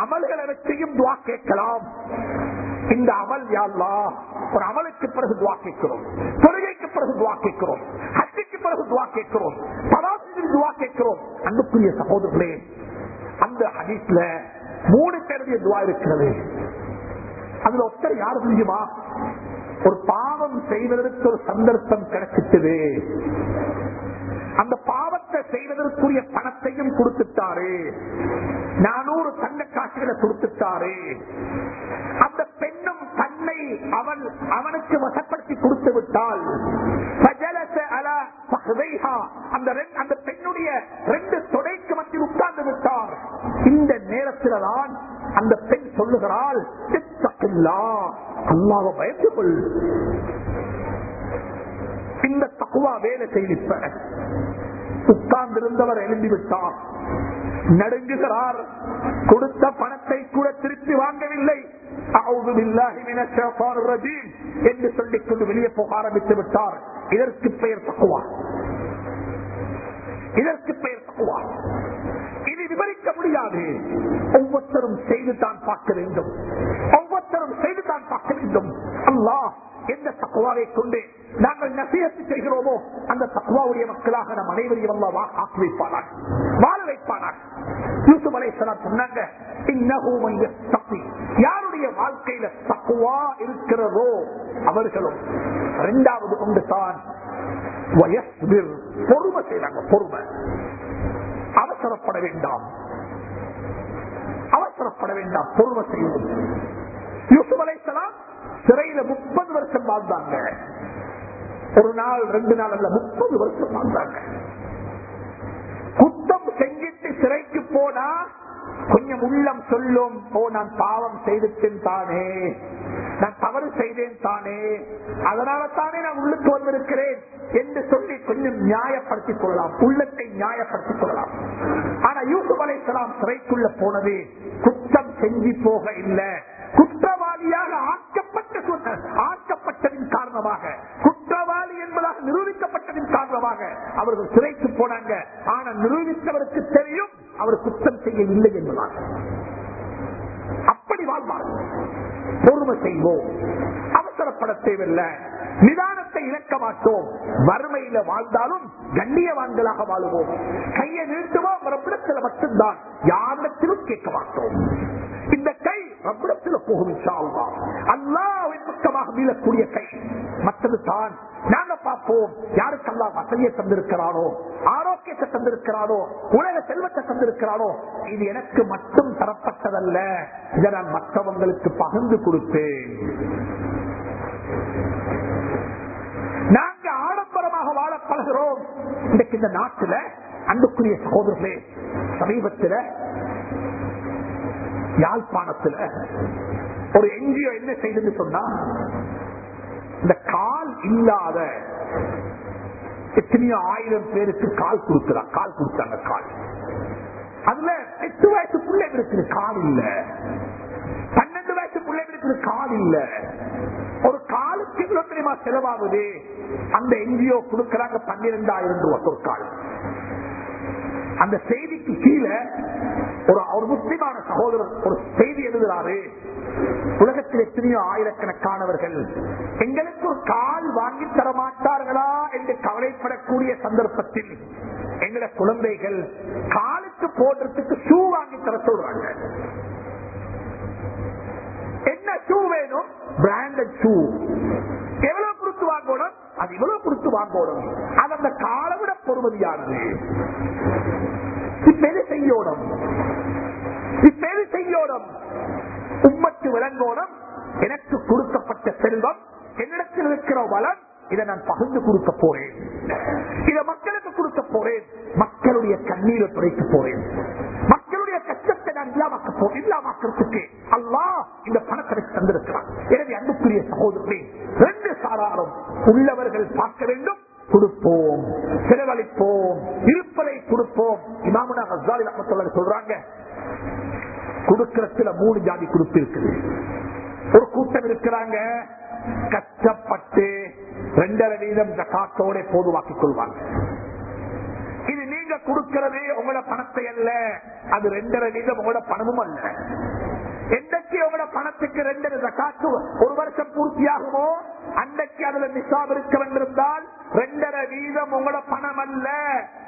அமல்களை வச்சையும் துவா கேட்கலாம். இந்த அமல் யாழ்லா ஒரு அமலுக்கு பிறகு துவா கேட்கிறோம். தொழுகைக்கு பிறகு துவா கேட்கிறோம். ஹஜ்ஜுக்கு பிறகு துவா கேட்கிறோம். பராசிக்கு துவா கேட்கிறோம். அன்புக்குரிய சகோதரர்களே அந்த ஹதீஸ்ல மூணு பேருடைய துவா இருக்கிறது. அதுல ஒருத்தர் யாரு தெரியுமா? ஒரு பாவம் செய்வதற்கு ஒரு சந்தர்ப்பம் கிடைச்சிட்டது. அந்த பாவத்தை செய்வதற்குரிய பணத்தையும் கொடுத்துட்டாரு. நானூறு தங்க காசுகளை கொடுத்துட்டாரு. அந்த பெண்ணும் தன்னை அவன் அவனுக்கு வசப்படுத்தி கொடுத்து விட்டால் அந்த அந்த பெண்ணுடைய ரெண்டு தொடைக்கு மத்தியில் உட்கார்ந்து விட்டார். இந்த நேரத்தில் தான் அந்த பெண் சொல்லுகிறாள் அல்லாவை பயந்து கொள். இந்த தகுவா வேலை செய்திப்ப உட்கார்ந்திருந்தவர் எழுந்திவிட்டார் நடுங்குகிறார். கொடுத்த பணத்தை கூட திருப்பி வாங்கவில்லை. என்று சொல்லிக் கொண்டு வெளியே போக ஆரம்பித்து விட்டார். இதற்கு பெயர் தக்குவா இதற்கு பெயர் தக்குவா இது விவரிக்க முடியாது. ஒவ்வொருத்தரும் செய்து தான் பார்க்க வேண்டும். ஒவ்வொருத்தரும் செய்து தான் பார்க்க வேண்டும். அல்லாஹ் எந்த தக்குவாவை கொண்டு நாங்கள் நசியத்து செய்கிறோமோ அந்த தக்குவாவுடைய மக்களாக நம் அனைவரையும் அல்லா ஆக்கி வைப்பானார் வாழ வைப்பானார் யூசுப் அலைஹிஸ்ஸலாம் சொன்னாங்க யாருடைய வாழ்க்கையில தக்குவா இருக்கிறதோ அவர்களும் இரண்டாவது கொண்டு தான் வயஸ்பிர். பொறுமை செய்றாங்க பொறுமை. அவசரப்பட வேண்டாம். அவசரப்பட வேண்டாம் பொறுமை செய்வது யூசுப் அலைஹிஸ்ஸலாம் சிறையில முப்பது வருஷம் வாழ்ந்தாங்க. ஒரு நாள் ரெண்டு நாள் அல்ல முப்பது வருஷம் வாழ்ந்தாங்க. குத்தம் செஞ்சிட்டு சிறைக்கு போனா கொஞ்சம் உள்ளம் சொல்லும் ஓ நான் பாவம் செய்துட்டேன் தானே. நான் தவறு செய்தேன் தானே. அதனால தானே நான் உள்ளுக்கு வந்திருக்கிறேன். என்று சொல்லி கொஞ்சம் நியாயப்படுத்திக் கொள்ளலாம். உள்ளத்தை நியாயப்படுத்திக் கொள்ளலாம். ஆனா யூசுப் அலை சிறைக்குள்ள போனது குற்றம் செஞ்சு போக இல்லை. குற்றம் ஆக்கப்பட்ட சொன்ன- ஆக்கப்பட்டதின் காரணமாக குற்றவாளி என்பதாக நிரூபிக்கப்பட்டதின் காரணமாக அவர்கள் சிறைக்கு போனாங்க. ஆனா நிரூபித்தவருக்கு தெரியும் அவர் குற்றம் செய்யவில்லை என்பதால். அப்படி வாழ்வார்கள் பொறுமை செய்வோம். அவசரப்பட தேவையில்லை. நிதானத்தை இழக்க மாட்டோம். வறுமையில வாழ்ந்தாலும் கண்ணியவான்களாக வாழுவோம். கையை நீட்டுவோம். ரப்பிடத்தில் மட்டும்தான் யாரிடத்திலும் கேட்க மாட்டோம். இந்த கை ரப்பிடத்தில் போகும் இன்ஷா மீளக்கூடிய கை. மற்றது தான். நாங்க பார்ப்போம். யாருக்கெல்லாம் வசதியை தந்திருக்கிறானோ ஆரோக்கியத்தை தந்திருக்கிறானோ உலக செல்வத்தை தந்திருக்கிறானோ இது எனக்கு மட்டும் தரப்பட்டதல்ல. இதை நான் மற்றவங்களுக்கு பகிர்ந்து கொடுத்தேன் நாங்க ஆடம்பரமாக வாழ பழகிறோம் இன்றைக்கு இந்த நாட்டுல அன்புக்குரிய சகோதரர்களே சமீபத்தில் யாழ்ப்பாணத்தில் ஒரு என்ஜிஓ என்ன செய்தது சொன்னா இந்த கால் இல்லாத எத்தனையோ ஆயிரம் பேருக்கு கால் கொடுக்கிறான் கால் கொடுத்தாங்க கால். அதுல எட்டு வயசு பிள்ளைகளுக்கு கால் இல்ல. பன்னெண்டு வயசு பிள்ளைகளுக்கு கால் இல்ல. ஒரு காலுக்கு இவ்வளவு தெரியுமா செலவாகுது? அந்த என்ஜிஓ கொடுக்கறாங்க பன்னிரெண்டாயிரம் ரூபாய் ஒரு கால். அந்த செய்திக்கு கீழே ஒரு ஒரு முஸ்லிமான சகோதரர் ஒரு செய்தி எழுதுறாரு. உலகத்தில் எத்தனையோ ஆயிரக்கணக்கானவர்கள் எங்களுக்கு ஒரு கால் வாங்கி தர மாட்டார்களா என்று கவலைப்படக்கூடிய சந்தர்ப்பத்தில் எங்களை குழந்தைகள் காலுக்கு போடுறதுக்கு ஷூ வாங்கி தர சொல்றாங்க. என்ன ஷூ வேணும்? பிராண்டட் ஷூ எவ்வளவு கொடுத்து வாங்கணும்? அது இவ்வளவு கொடுத்து வாங்கணும். அது அந்த காலை விட பொறுமதியானது. இப்ப செய்யோடும் இப்ப செய்யோடும் உம்மத்து விளங்கோடும் எனக்கு கொடுக்கப்பட்ட செல்வம் என்னிடத்தில் இருக்கிற வளம் இதை நான் பகிர்ந்து கொடுக்க போறேன். இதை மக்களுக்கு கொடுக்க போறேன். மக்களுடைய கண்ணீரை துடைக்க போறேன். மக்களுடைய போ- இல்லாமக்கிறதுக்கு. அல்லா இந்த பணத்தை தந்திருக்கிறான். எனவே அன்புக்குரிய சகோதரர்களே ரெண்டு சாராரும் உள்ளவர்கள் பார்க்க வேண்டும் கொடுப்போம் செலவழிப்போம் இருப்பதை கொடுப்போம். இமாமுனா ஹஸ்ஸாலி ரஹ்மத்துல்லாஹி சொல்றாங்க மூணு ஜாதி கொடுப்பு இருக்குது. ஒரு கூட்டம் இருக்கிறாங்க கஷ்டப்பட்டு ரெண்டரை வீதம் காத்தோட போதுவாக்கிக் கொள்வாங்க. இது நீங்க கொடுக்கிறது உங்களோட பணத்தை அல்ல அது ரெண்டரை வீதம் உங்களோட பணமும் அல்ல. என்றைக்கு உங்களோட பணத்துக்கு ரெண்டரை காத்து ஒரு வருஷம் பூர்த்தியாகுமோ அன்றைக்கு அதுல நிசாப் இருக்க வேண்டியிருந்தால் ரெண்டரை வீதம் உங்களோட பணம் அல்ல.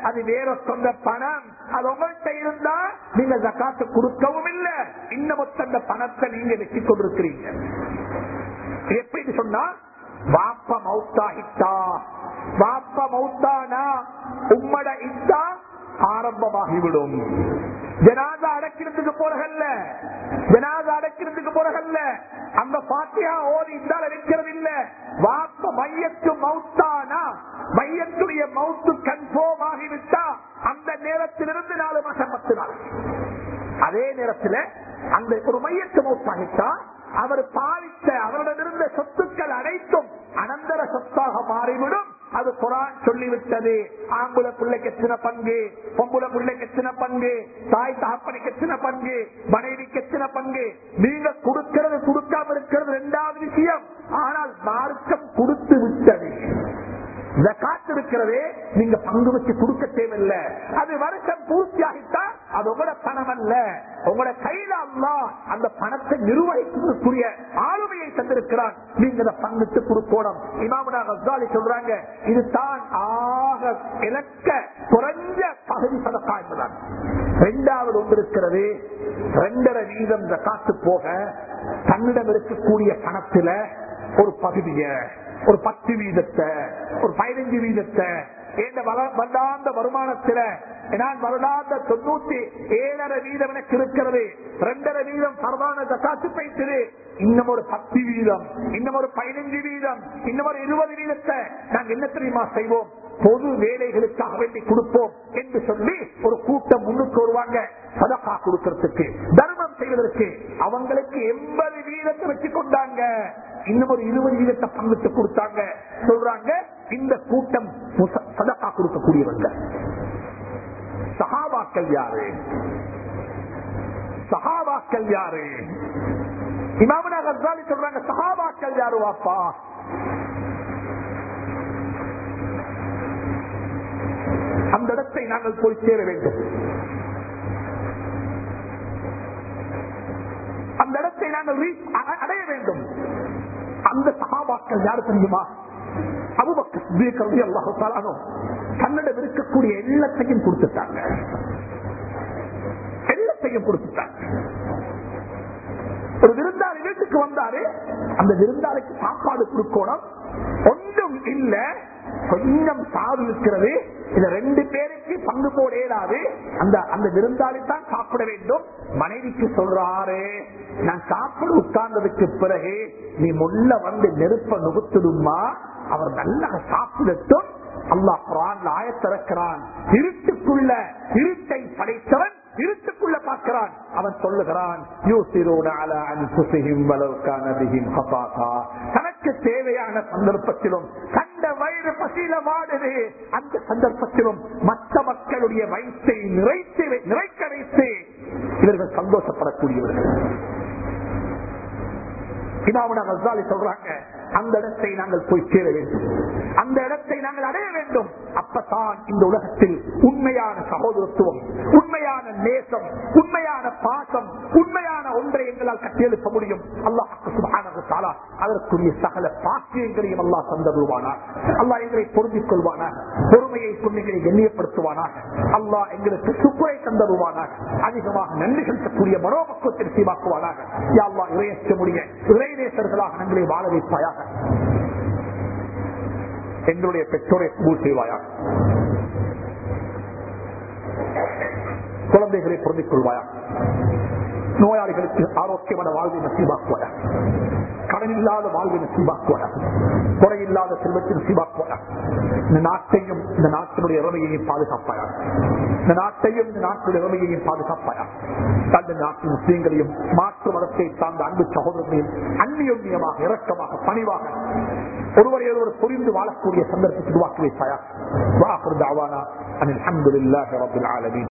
அது வேற சொந்த பணம். அது உங்கள்கிட்ட இருந்தா நீங்க ஜக்காத்து கொடுக்கவும் இல்லை. இன்னும் அந்த பணத்தை நீங்க வச்சுக் கொண்டிருக்கிறீங்க. எப்படி சொன்னா? வாப்ப மௌத்தாகிட்டா வாப்ப மௌத்தானா? உம்மட இத்தா ஆரம்பமாகிவிடும். ஜனாதா அடக்கிறதுக்கு போறகல்ல? ஜனாதா அடக்கிறதுக்கு போறகல்ல? அந்த பாத்தியா ஓடி இருந்தால் வைக்கிறது இல்ல வாப்ப மையத்து மௌத்தானா? மையத்துடைய மவுத்து கன்ஃபார்ம் ஆகிவிட்டா? அந்த நேரத்திலிருந்து நாலு மாசம் பத்து நாள். அதே நேரத்தில் அந்த ஒரு மையத்து மவுத்தாகிட்டா அவர் பாவித்த அவரிடமிருந்த சொத்துக்கள் அனைத்தும் அனந்தர சொத்தாக மாறிவிடும். அது குரான் சொல்லிவிட்டது. ஆங்குல பிள்ளைக்கு சின்ன பங்கு? பொம்புல பிள்ளைக்கு சின்ன பங்கு? தாய் தகப்பனுக்கு சின்ன பங்கு? மனைவிக்கு சின்ன பங்கு? நீங்க கொடுக்கிறது கொடுக்காம இருக்கிறது இரண்டாவது விஷயம். ஆனால் மார்க்கம் கொடுத்து விட்டது. காத்து இருக்கிறதே நீங்க பங்கு வச்சு கொடுக்க தேவையில்லை. அது வருஷம் பூர்த்தியாகித்தான் அது உங்களோட பணம் அல்ல. உங்களோட கையில அல்லா அந்த பணத்தை நிர்வகிக்கிறதுக்குரிய ஆளுமையை தந்திருக்கிறான். நீங்க இதை பங்கிட்டு கொடுக்கணும் இமாமுனா ரஸ்தாலி சொல்றாங்க இதுதான் ஆக இலக்க குறைஞ்ச பகுதி சதக்கா என்பதான் ரெண்டாவது ஒன்று இருக்கிறது ரெண்டரை வீதம் காத்து போக தன்னிடம் இருக்கக்கூடிய பணத்துல ஒரு பகுதியை. ஒரு பத்து வீதத்தை ஒரு பதினஞ்சு வீதத்தை வருடாந்த வருமானத்தில நான் வருடாந்த தொண்ணூத்தி ஏழரை வீதம் எனக்கு இருக்கிறது. ரெண்டரை வீதம் சர்வான தக்காத்து பைத்தது. இன்னும் ஒரு பத்து வீதம் இன்னும் ஒரு பதினஞ்சு வீதம் இன்னும் ஒரு இருபது வீதத்தை நாங்கள் என்ன தெரியுமா செய்வோம்? பொது வேலைகளுக்காக வேண்டி கொடுப்போம் என்று சொல்லி ஒரு கூட்டம் முன்னுக்கு வருவாங்க. சதக்கா கொடுக்கறதுக்கு தர்மம் செய்வதற்கு. அவங்களுக்கு எண்பது வீதத்தை வச்சு கொண்டாங்க இன்னும் ஒரு இருபது வீதத்தை பங்கிட்டு கொடுத்தாங்க. சொல்றாங்க இந்த கூட்டம் சதப்பா சதக்கா கொடுக்கக்கூடியவங்க. சகாபாக்கள் யாரு? சகாபாக்கள் யாரு? இமாமனா சொல்றாங்க சகாபாக்கள் யாரு வாப்பா? அந்த இடத்தை நாங்கள் போய் சேர வேண்டும். அந்த இடத்தை நாங்கள் அடைய வேண்டும். அந்த சகாபாக்கள் யாரு தெரியுமா? தன்னிடம் இருக்கக்கூடிய எல்லாத்தையும் கொடுத்துட்டாங்க. எல்லாத்தையும் கொடுத்துட்டாங்க. ஒரு விருந்துக்கு வந்தாரு. அந்த விருந்தாளிக்கு சாப்பாடு கொடுக்கணும். ஒன்றும் இல்ல. கொஞ்சம் சாது இருக்கிறது இந்த ரெண்டு பேருக்கு பங்கு போட இயலாது அந்த அந்த விருந்தாளி தான் சாப்பிட வேண்டும். மனைவிக்கு சொல்றாரு நான் சாப்பிட உட்கார்ந்ததுக்கு பிறகு நீ முள்ள வந்து நெருப்ப நுகுத்துடுமா அவர் நல்லா சாப்பிடட்டும். அல்லாஹ் ஆயத்திறக்கிறான். இருட்டுக்குள்ள இருட்டை படைத்தவன் இருட்டுக்குள்ள பார்க்கிறான். அவன் சொல்லுகிறான் தனக்கு தேவையான சந்தர்ப்பத்திலும் கண்ட வயிறு பசியில வாடுது. அந்த சந்தர்ப்பத்திலும் மற்ற மக்களுடைய வயிற்றை நிறைத்து நிறைக்க வைத்து இவர்கள் சந்தோஷப்படக்கூடியவர்கள். இமாமுனா சொல்றாங்க அந்த இடத்தை நாங்கள் போய் சேர வேண்டும். அந்த இடத்தை நாங்கள் அடைய வேண்டும். அப்பதான் இந்த உலகத்தில் உண்மையான சகோதரத்துவம் உண்மையான நேசம் உண்மையான பாசம் உண்மையான ஒன்றை எங்களால் கட்டியெழுப்ப முடியும். அல்லாஹ் அதற்குரிய சகல பாக்கியங்களையும் அல்லா தந்தருவானார் அல்லா எங்களை பொருந்திக் கொள்வானாக பொறுமையை புண்ணிகளை கண்ணியப்படுத்துவானாக அல்லா எங்களுக்கு சுக்குரை தந்தருவானாக அதிகமாக நன்றி செலுத்தக்கூடிய மனோபக்குவத்தை சீமாக்குவானாக யா இறையற்ற முடிய இறைநேசர்களாக எங்களை வாழ வைப்பாயாக. எங்களுடைய பெற்றோரை கூல் செய்வாயாக குழந்தைகளை பொருந்திக் கொள்வாயா நோயாளிகளுக்கு ஆரோக்கியமான வாழ்வை நசீபாக்குவாயா கடன் இல்லாத வாழ்வை நசீபாக்குவாயா குறையில்லாத செல்வத்தை நசீபாக்குவாயா இந்த நாட்டையும் இந்த நாட்டினுடைய இறமையையும் பாதுகாப்பாயா? இந்த நாட்டையும் இந்த நாட்டுடைய இறமையையும் பாதுகாப்பாயா? தந்த நாட்டு முஸ்லீம்களையும் மாற்று மதத்தை சார்ந்த அன்பு சகோதரர்களையும் அந்நியமாக இரக்கமாக பணிவாக ஒருவரை ஒருவர் புரிந்து வாழக்கூடிய சந்தர்ப்பத்தை உருவாக்கி வைப்பாயா? வாஹர் தாவானா. அனில் அஹமதுல்லாஹி இல்லாத ஆலமீன்.